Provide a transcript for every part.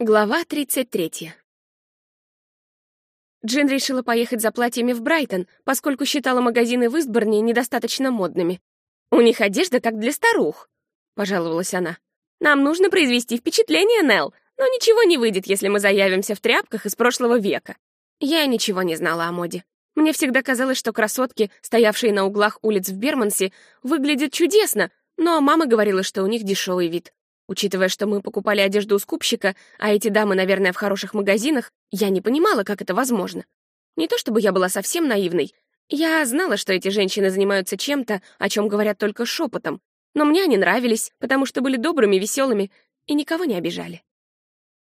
Глава 33. Джин решила поехать за платьями в Брайтон, поскольку считала магазины в Истборне недостаточно модными. «У них одежда как для старух», — пожаловалась она. «Нам нужно произвести впечатление, Нелл, но ничего не выйдет, если мы заявимся в тряпках из прошлого века». Я ничего не знала о моде. Мне всегда казалось, что красотки, стоявшие на углах улиц в Бермансе, выглядят чудесно, но мама говорила, что у них дешевый вид. Учитывая, что мы покупали одежду у скупщика, а эти дамы, наверное, в хороших магазинах, я не понимала, как это возможно. Не то чтобы я была совсем наивной. Я знала, что эти женщины занимаются чем-то, о чем говорят только шепотом, но мне они нравились, потому что были добрыми, веселыми и никого не обижали.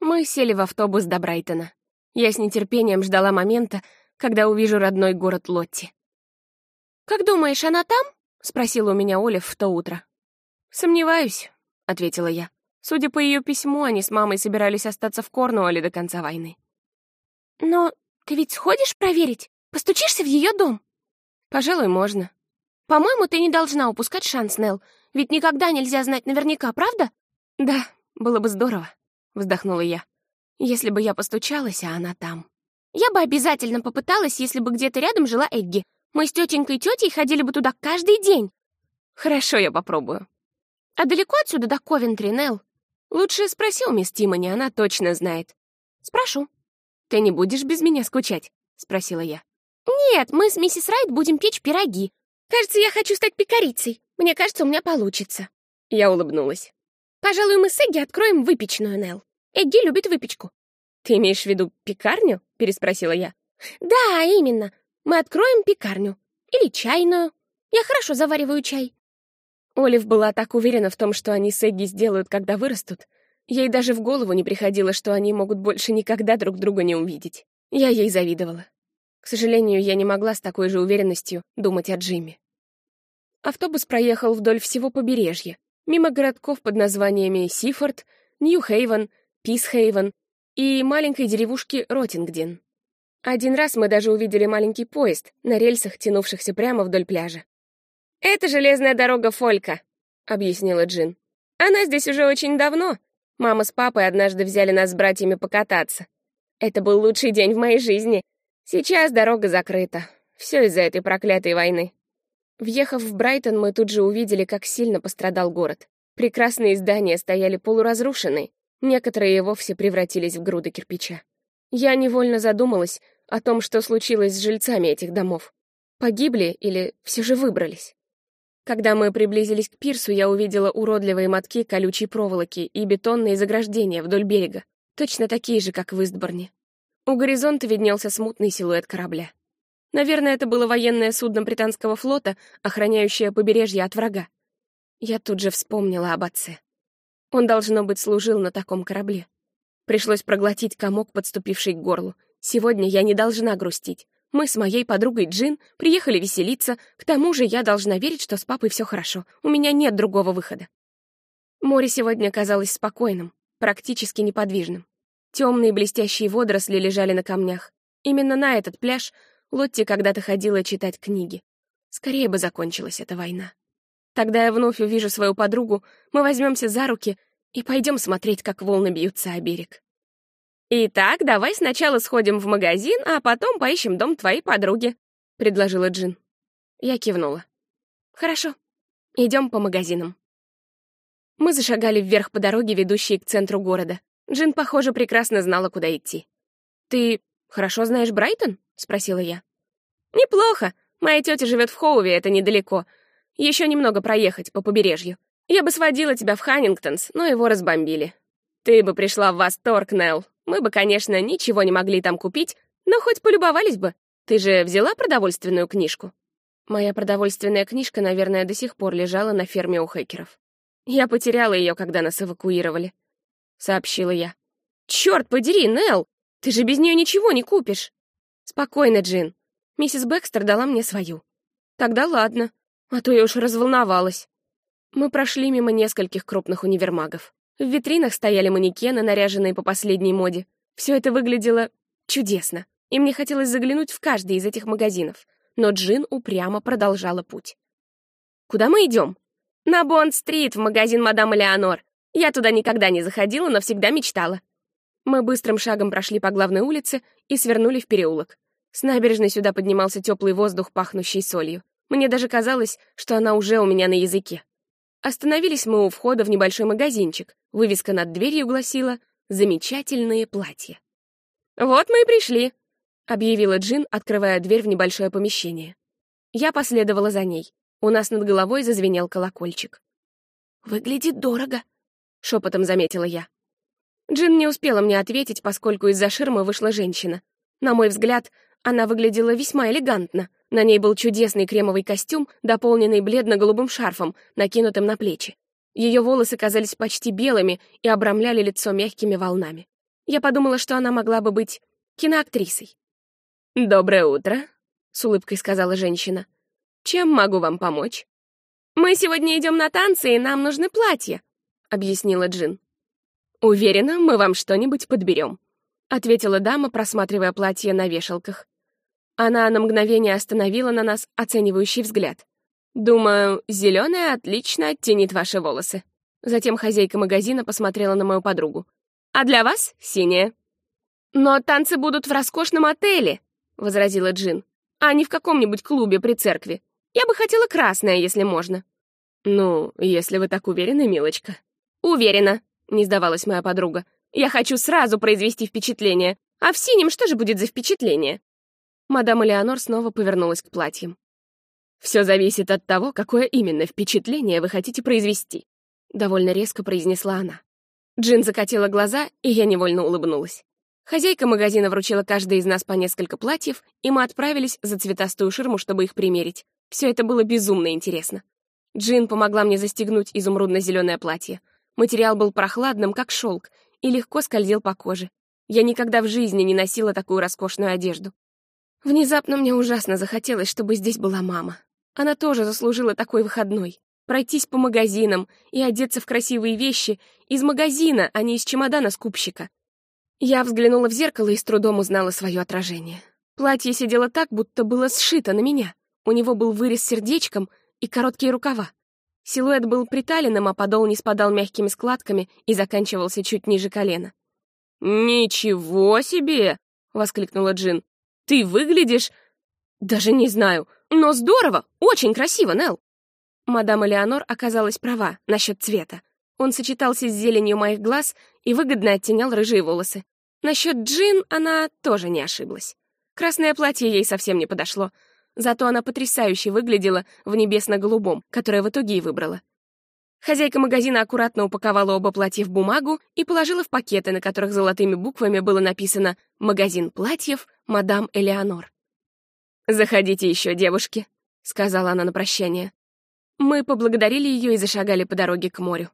Мы сели в автобус до Брайтона. Я с нетерпением ждала момента, когда увижу родной город Лотти. «Как думаешь, она там?» — спросила у меня Олив в то утро. «Сомневаюсь. — ответила я. Судя по ее письму, они с мамой собирались остаться в Корнуолле до конца войны. «Но ты ведь сходишь проверить? Постучишься в ее дом?» «Пожалуй, можно». «По-моему, ты не должна упускать шанс, Нелл. Ведь никогда нельзя знать наверняка, правда?» «Да, было бы здорово», — вздохнула я. «Если бы я постучалась, а она там». «Я бы обязательно попыталась, если бы где-то рядом жила Эгги. Мы с тетенькой и тетей ходили бы туда каждый день». «Хорошо, я попробую», «А далеко отсюда до Ковентри, Нелл?» «Лучше спроси у мисс Тимони, она точно знает». «Спрошу». «Ты не будешь без меня скучать?» — спросила я. «Нет, мы с миссис Райт будем печь пироги. Кажется, я хочу стать пекарицей. Мне кажется, у меня получится». Я улыбнулась. «Пожалуй, мы с Эгги откроем выпечную, Нелл. Эгги любит выпечку». «Ты имеешь в виду пекарню?» — переспросила я. «Да, именно. Мы откроем пекарню. Или чайную. Я хорошо завариваю чай. Олив была так уверена в том, что они с Эгги сделают, когда вырастут. Ей даже в голову не приходило, что они могут больше никогда друг друга не увидеть. Я ей завидовала. К сожалению, я не могла с такой же уверенностью думать о Джимми. Автобус проехал вдоль всего побережья, мимо городков под названиями Сифорд, Нью-Хейвен, Писхейвен и маленькой деревушки Ротингден. Один раз мы даже увидели маленький поезд на рельсах, тянувшихся прямо вдоль пляжа. «Это железная дорога Фолька», — объяснила Джин. «Она здесь уже очень давно. Мама с папой однажды взяли нас с братьями покататься. Это был лучший день в моей жизни. Сейчас дорога закрыта. Все из-за этой проклятой войны». Въехав в Брайтон, мы тут же увидели, как сильно пострадал город. Прекрасные здания стояли полуразрушенные, некоторые вовсе превратились в груды кирпича. Я невольно задумалась о том, что случилось с жильцами этих домов. Погибли или все же выбрались? Когда мы приблизились к пирсу, я увидела уродливые мотки колючей проволоки и бетонные заграждения вдоль берега, точно такие же, как в Истборне. У горизонта виднелся смутный силуэт корабля. Наверное, это было военное судно британского флота, охраняющее побережье от врага. Я тут же вспомнила об отце. Он, должно быть, служил на таком корабле. Пришлось проглотить комок, подступивший к горлу. Сегодня я не должна грустить. Мы с моей подругой Джин приехали веселиться, к тому же я должна верить, что с папой все хорошо, у меня нет другого выхода. Море сегодня казалось спокойным, практически неподвижным. Темные блестящие водоросли лежали на камнях. Именно на этот пляж Лотти когда-то ходила читать книги. Скорее бы закончилась эта война. Тогда я вновь увижу свою подругу, мы возьмемся за руки и пойдем смотреть, как волны бьются о берег. «Итак, давай сначала сходим в магазин, а потом поищем дом твоей подруги», — предложила Джин. Я кивнула. «Хорошо, идем по магазинам». Мы зашагали вверх по дороге, ведущей к центру города. Джин, похоже, прекрасно знала, куда идти. «Ты хорошо знаешь Брайтон?» — спросила я. «Неплохо. Моя тетя живет в Хоуве, это недалеко. Еще немного проехать по побережью. Я бы сводила тебя в Ханнингтонс, но его разбомбили. Ты бы пришла в восторг, Нелл. Мы бы, конечно, ничего не могли там купить, но хоть полюбовались бы. Ты же взяла продовольственную книжку? Моя продовольственная книжка, наверное, до сих пор лежала на ферме у хакеров. Я потеряла ее, когда нас эвакуировали, — сообщила я. Черт подери, Нелл! Ты же без нее ничего не купишь. Спокойно, Джин. Миссис Бэкстер дала мне свою. Тогда ладно, а то я уж разволновалась. Мы прошли мимо нескольких крупных универмагов. В витринах стояли манекены, наряженные по последней моде. Все это выглядело чудесно, и мне хотелось заглянуть в каждый из этих магазинов. Но Джин упрямо продолжала путь. «Куда мы идем?» «На Бонд-стрит, в магазин мадам Элеонор. Я туда никогда не заходила, но всегда мечтала». Мы быстрым шагом прошли по главной улице и свернули в переулок. С набережной сюда поднимался теплый воздух, пахнущий солью. Мне даже казалось, что она уже у меня на языке. Остановились мы у входа в небольшой магазинчик. Вывеска над дверью гласила «Замечательные платья». «Вот мы и пришли», — объявила Джин, открывая дверь в небольшое помещение. Я последовала за ней. У нас над головой зазвенел колокольчик. «Выглядит дорого», — шепотом заметила я. Джин не успела мне ответить, поскольку из-за ширмы вышла женщина. На мой взгляд, она выглядела весьма элегантно. На ней был чудесный кремовый костюм, дополненный бледно-голубым шарфом, накинутым на плечи. Ее волосы казались почти белыми и обрамляли лицо мягкими волнами. Я подумала, что она могла бы быть киноактрисой. «Доброе утро», — с улыбкой сказала женщина. «Чем могу вам помочь?» «Мы сегодня идем на танцы, и нам нужны платья», — объяснила Джин. «Уверена, мы вам что-нибудь подберем», — ответила дама, просматривая платье на вешалках. Она на мгновение остановила на нас оценивающий взгляд. «Думаю, зеленая отлично оттенит ваши волосы». Затем хозяйка магазина посмотрела на мою подругу. «А для вас — синяя». «Но танцы будут в роскошном отеле», — возразила Джин, «а не в каком-нибудь клубе при церкви. Я бы хотела красное, если можно». «Ну, если вы так уверены, милочка». «Уверена», — не сдавалась моя подруга. «Я хочу сразу произвести впечатление. А в синем что же будет за впечатление?» Мадам Элеонор снова повернулась к платьям. «Все зависит от того, какое именно впечатление вы хотите произвести», — довольно резко произнесла она. Джин закатила глаза, и я невольно улыбнулась. Хозяйка магазина вручила каждой из нас по несколько платьев, и мы отправились за цветастую ширму, чтобы их примерить. Все это было безумно интересно. Джин помогла мне застегнуть изумрудно-зеленое платье. Материал был прохладным, как шелк, и легко скользил по коже. Я никогда в жизни не носила такую роскошную одежду. Внезапно мне ужасно захотелось, чтобы здесь была мама. Она тоже заслужила такой выходной. Пройтись по магазинам и одеться в красивые вещи из магазина, а не из чемодана скупщика. Я взглянула в зеркало и с трудом узнала свое отражение. Платье сидело так, будто было сшито на меня. У него был вырез сердечком и короткие рукава. Силуэт был приталенным, а подол не спадал мягкими складками и заканчивался чуть ниже колена. «Ничего себе!» — воскликнула Джин. Ты выглядишь... Даже не знаю. Но здорово! Очень красиво, Нел. Мадам Элеонор оказалась права насчет цвета. Он сочетался с зеленью моих глаз и выгодно оттенял рыжие волосы. Насчет Джин она тоже не ошиблась. Красное платье ей совсем не подошло, зато она потрясающе выглядела в небесно-голубом, которое в итоге и выбрала. Хозяйка магазина аккуратно упаковала оба платья в бумагу и положила в пакеты, на которых золотыми буквами было написано «Магазин платьев мадам Элеонор». «Заходите еще, девушки», — сказала она на прощание. Мы поблагодарили ее и зашагали по дороге к морю.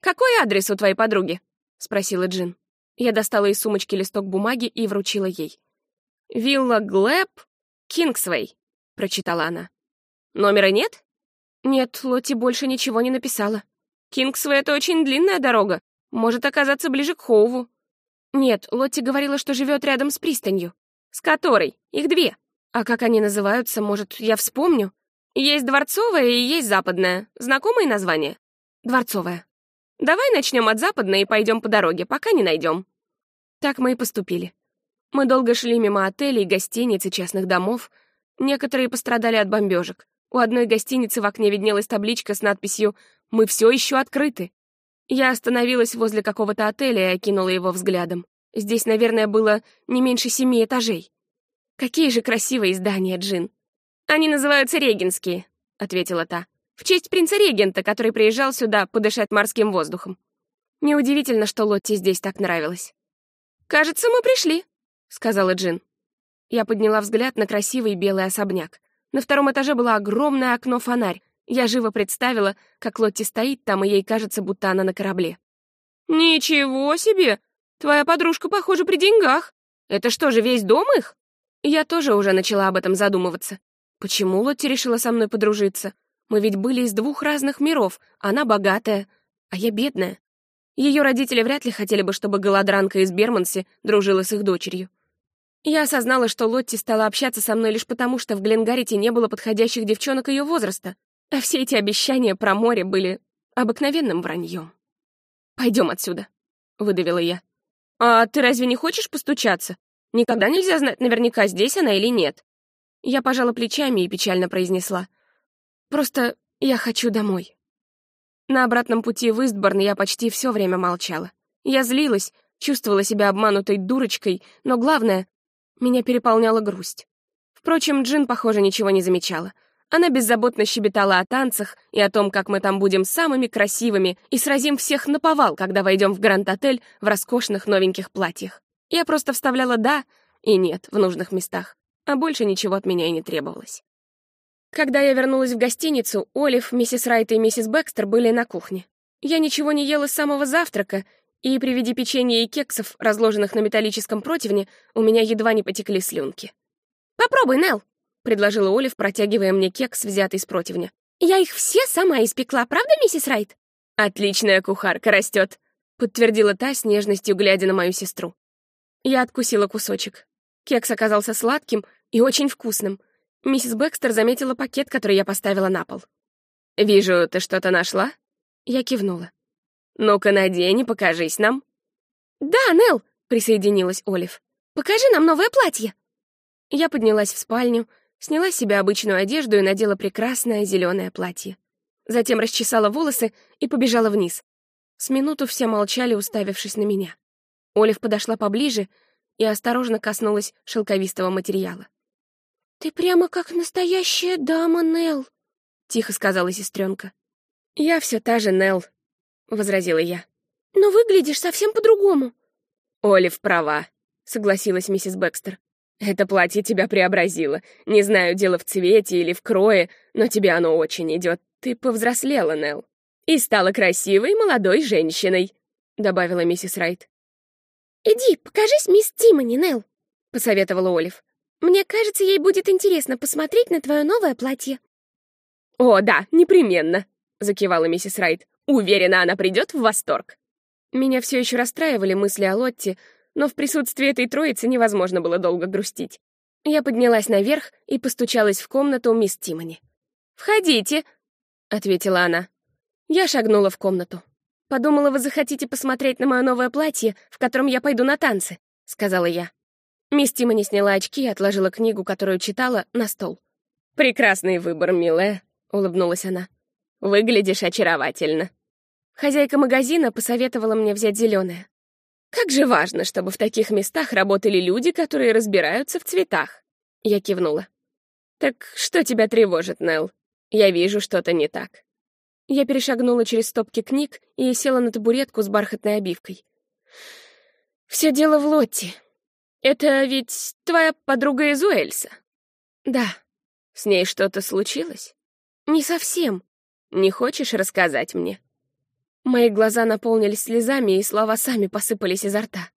«Какой адрес у твоей подруги?» — спросила Джин. Я достала из сумочки листок бумаги и вручила ей. «Вилла Глэб, Кингсвей», — прочитала она. «Номера нет?» Нет, Лотти больше ничего не написала. Кингсвей — это очень длинная дорога. Может оказаться ближе к Хоуву. Нет, Лотти говорила, что живет рядом с пристанью. С которой? Их две. А как они называются, может, я вспомню? Есть дворцовая и есть западная. Знакомые названия? Дворцовая. Давай начнем от западной и пойдем по дороге, пока не найдем. Так мы и поступили. Мы долго шли мимо отелей, гостиниц и частных домов. Некоторые пострадали от бомбежек. У одной гостиницы в окне виднелась табличка с надписью «Мы все еще открыты». Я остановилась возле какого-то отеля и окинула его взглядом. Здесь, наверное, было не меньше семи этажей. «Какие же красивые здания, Джин!» «Они называются Регенские», — ответила та. «В честь принца Регента, который приезжал сюда подышать морским воздухом». Неудивительно, что Лотте здесь так нравилось. «Кажется, мы пришли», — сказала Джин. Я подняла взгляд на красивый белый особняк. На втором этаже было огромное окно-фонарь. Я живо представила, как Лотти стоит там, и ей кажется, будто она на корабле. «Ничего себе! Твоя подружка, похоже, при деньгах. Это что же, весь дом их?» Я тоже уже начала об этом задумываться. Почему Лотти решила со мной подружиться? Мы ведь были из двух разных миров. Она богатая, а я бедная. Ее родители вряд ли хотели бы, чтобы голодранка из Берманси дружила с их дочерью. Я осознала, что Лотти стала общаться со мной лишь потому, что в Гленгарите не было подходящих девчонок ее возраста, а все эти обещания про море были обыкновенным враньем. «Пойдем отсюда», — выдавила я. «А ты разве не хочешь постучаться? Никогда нельзя знать наверняка, здесь она или нет». Я пожала плечами и печально произнесла. «Просто я хочу домой». На обратном пути в Истборн я почти все время молчала. Я злилась, чувствовала себя обманутой дурочкой, но главное, меня переполняла грусть. Впрочем, Джин, похоже, ничего не замечала. Она беззаботно щебетала о танцах и о том, как мы там будем самыми красивыми и сразим всех на повал, когда войдем в Гранд-отель в роскошных новеньких платьях. Я просто вставляла «да» и «нет» в нужных местах, а больше ничего от меня и не требовалось. Когда я вернулась в гостиницу, Олив, миссис Райт и миссис Бекстер были на кухне. Я ничего не ела с самого завтрака, и при виде печенья и кексов, разложенных на металлическом противне, у меня едва не потекли слюнки. «Попробуй, Нелл!» — предложила Олив, протягивая мне кекс, взятый с противня. «Я их все сама испекла, правда, миссис Райт?» «Отличная кухарка растет», — подтвердила та с нежностью, глядя на мою сестру. Я откусила кусочек. Кекс оказался сладким и очень вкусным. Миссис Бекстер заметила пакет, который я поставила на пол. «Вижу, ты что-то нашла?» Я кивнула. «Ну-ка, надень и покажись нам». «Да, Нелл», — присоединилась Олив. «Покажи нам новое платье». Я поднялась в спальню, сняла с себя обычную одежду и надела прекрасное зеленое платье. Затем расчесала волосы и побежала вниз. С минуту все молчали, уставившись на меня. Олив подошла поближе и осторожно коснулась шелковистого материала. «Ты прямо как настоящая дама, Нелл», — тихо сказала сестренка. «Я все та же Нелл», — возразила я. «Но выглядишь совсем по-другому». «Олив права», — согласилась миссис Бекстер. Это платье тебя преобразило. Не знаю, дело в цвете или в крое, но тебе оно очень идет. Ты повзрослела, Нелл. И стала красивой молодой женщиной», — добавила миссис Райт. «Иди, покажись мисс Тимони, Нелл», — посоветовала Олив. «Мне кажется, ей будет интересно посмотреть на твое новое платье». «О, да, непременно», — закивала миссис Райт. «Уверена, она придет в восторг». Меня все еще расстраивали мысли о Лотте, но в присутствии этой троицы невозможно было долго грустить. Я поднялась наверх и постучалась в комнату мисс Тимони. «Входите», — ответила она. Я шагнула в комнату. «Подумала, вы захотите посмотреть на мое новое платье, в котором я пойду на танцы», — сказала я. Мисс Тимони сняла очки и отложила книгу, которую читала, на стол. «Прекрасный выбор, милая», — улыбнулась она. «Выглядишь очаровательно». Хозяйка магазина посоветовала мне взять зеленое. Как же важно, чтобы в таких местах работали люди, которые разбираются в цветах. Я кивнула. Так что тебя тревожит, Нелл? Я вижу, что-то не так. Я перешагнула через стопки книг и села на табуретку с бархатной обивкой. Все дело в Лотте. Это ведь твоя подруга из Уэльса? Да. С ней что-то случилось? Не совсем. Не хочешь рассказать мне? Мои глаза наполнились слезами, и слова сами посыпались изо рта.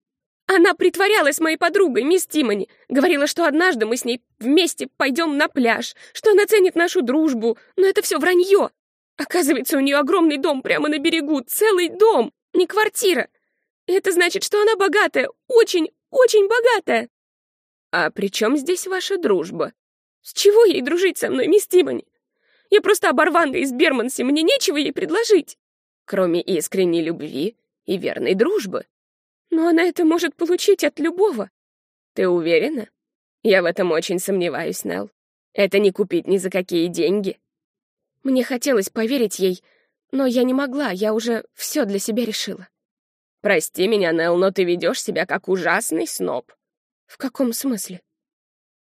Она притворялась моей подругой, мисс Тимони. Говорила, что однажды мы с ней вместе пойдем на пляж, что она ценит нашу дружбу, но это все вранье. Оказывается, у нее огромный дом прямо на берегу, целый дом, не квартира. Это значит, что она богатая, очень, очень богатая. А при чем здесь ваша дружба? С чего ей дружить со мной, мисс Тимони? Я просто оборванка из Берманси, мне нечего ей предложить кроме искренней любви и верной дружбы. Но она это может получить от любого. Ты уверена? Я в этом очень сомневаюсь, Нелл. Это не купить ни за какие деньги. Мне хотелось поверить ей, но я не могла, я уже все для себя решила. Прости меня, Нелл, но ты ведешь себя как ужасный сноб. В каком смысле?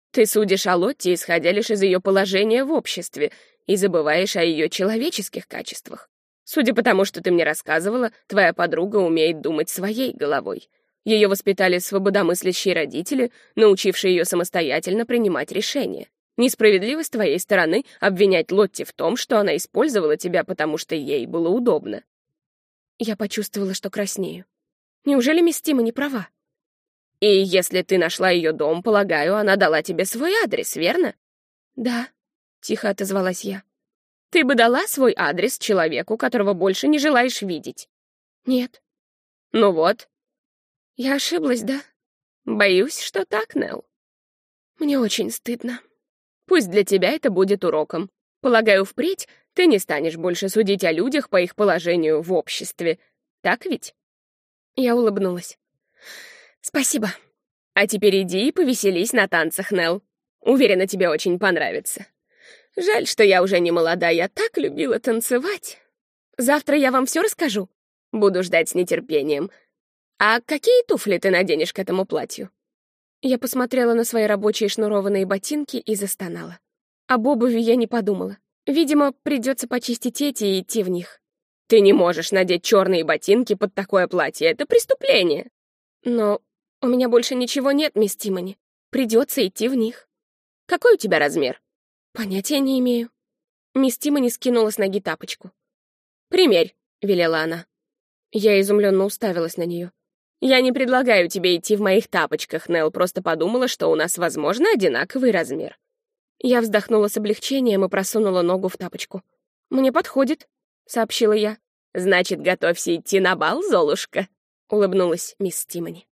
Ты судишь о Лотте, исходя лишь из ее положения в обществе, и забываешь о ее человеческих качествах. Судя по тому, что ты мне рассказывала, твоя подруга умеет думать своей головой. Ее воспитали свободомыслящие родители, научившие ее самостоятельно принимать решения. Несправедливо с твоей стороны обвинять Лотти в том, что она использовала тебя, потому что ей было удобно. Я почувствовала, что краснею. Неужели мисс Тима не права? И если ты нашла ее дом, полагаю, она дала тебе свой адрес, верно? Да, тихо отозвалась я. Ты бы дала свой адрес человеку, которого больше не желаешь видеть? Нет. Ну вот. Я ошиблась, да? Боюсь, что так, Нелл. Мне очень стыдно. Пусть для тебя это будет уроком. Полагаю, впредь ты не станешь больше судить о людях по их положению в обществе. Так ведь? Я улыбнулась. «Спасибо. А теперь иди и повеселись на танцах, Нелл. Уверена, тебе очень понравится. Жаль, что я уже не молода, я так любила танцевать. Завтра я вам все расскажу. Буду ждать с нетерпением. А какие туфли ты наденешь к этому платью?» Я посмотрела на свои рабочие шнурованные ботинки и застонала. Об обуви я не подумала. Видимо, придется почистить эти и идти в них. Ты не можешь надеть черные ботинки под такое платье. Это преступление. Но у меня больше ничего нет, мисс Тимони. Придется идти в них. Какой у тебя размер? Понятия не имею. Мисс Тимони скинула с ноги тапочку. «Примерь», — велела она. Я изумленно уставилась на нее. «Я не предлагаю тебе идти в моих тапочках, Нелл, просто подумала, что у нас, возможно, одинаковый размер». Я вздохнула с облегчением и просунула ногу в тапочку. «Мне подходит», — сообщила я. «Значит, готовься идти на бал, Золушка», — улыбнулась мисс Тимони.